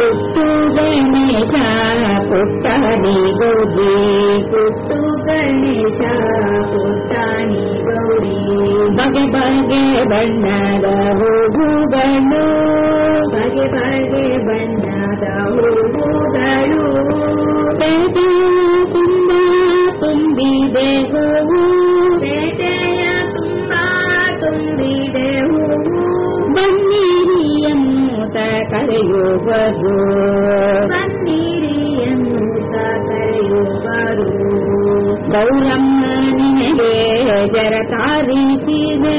ಗುಟ್ಟು ಗಣೇಶ ಪುಟ್ಟಾಣಿ ಗೌರಿ ಗುಟ್ಟು ಗಣೇಶ ಪುಟ್ಟಾಣಿ ಗೌರಿ ಬಗೆ ಬಗೆ ಬಣ್ಣದ ಹೋಗುಗಳು ಬಗೆ ಬಗೆ ಎನ್ನುತ್ತ ಕರೆಯುವುದು ಬನ್ನಿರಿ ಎನ್ನುತ್ತ ಕರೆಯುವರು ಗೌರಮ್ಮ ನಿನಗೆ ಜರ ತಾರಿಸಿದೆ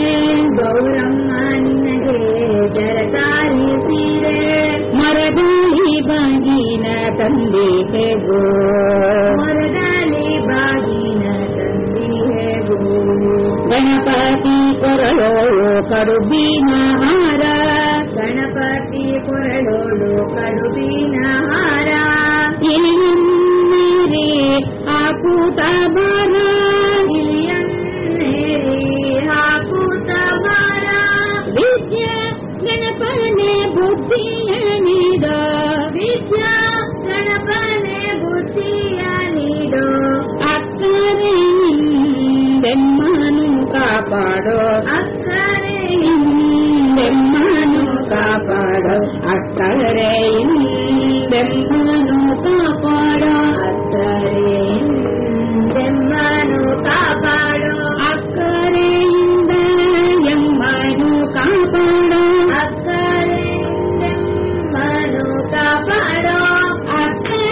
ಗೌರಮ್ಮ ನಿನಗೆ ಜರತಾರಿಸಿದೆ ಮರದಲ್ಲಿ ಬಾಗಿನ ತಂದಿಹೆಗೋ ಮೊರದಲ್ಲಿ ಬಾಗಿನ ತಂದಿಹೆವು ಗಣಪತಿ ಕೊರಳೋಳು ಕಡುಬಿನ ಹಾರ ಗಣಪತಿ ಕೊರಳೋಳು ಕಡುಬಿನ ಹಾರ ಇಲಿಯನ್ನೇರಿ ಹಾಕುತ್ತ ಬರ ಇಲಿಯನ್ನೇರಿ ಹಾಕುತ್ತ ಬಾರ ವಿದ್ಯೆ ಗಣಪನೆ ಬುದ್ಧಿಯ ನೀಡ ವಿದ್ಯಾ ಗಣಪನೆ ಬುದ್ಧಿಯ ನೀಡೋ ಅಕ್ಕರೆ ಬೆಮ್ಮನು ಕಾಪಾಡೋ ಅಕ್ಕರೆ ಬೆಮ್ಮನು ಕಾಪಾಡೋ ಅಕ್ಕರೆ బ్రహ్మను కాపాడు అక్కరే బ్రహ్మను కాపాడు అక్కరే ఎమ్మను కాపాడు అక్కరే ఎమ్మను కాపాడు అక్కరే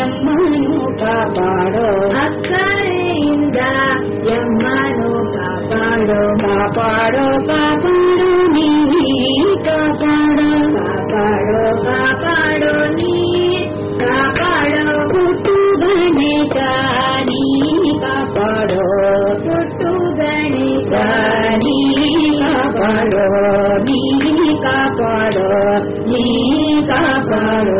ఎమ్మను కాపాడు అక్కరే ఎమ్మను కాపాడు కాపాడు ಕಾಪಾಡೋ ನೀ ಕಾಪಾಡೋ ನೀ ಕಾಪಾಡೋ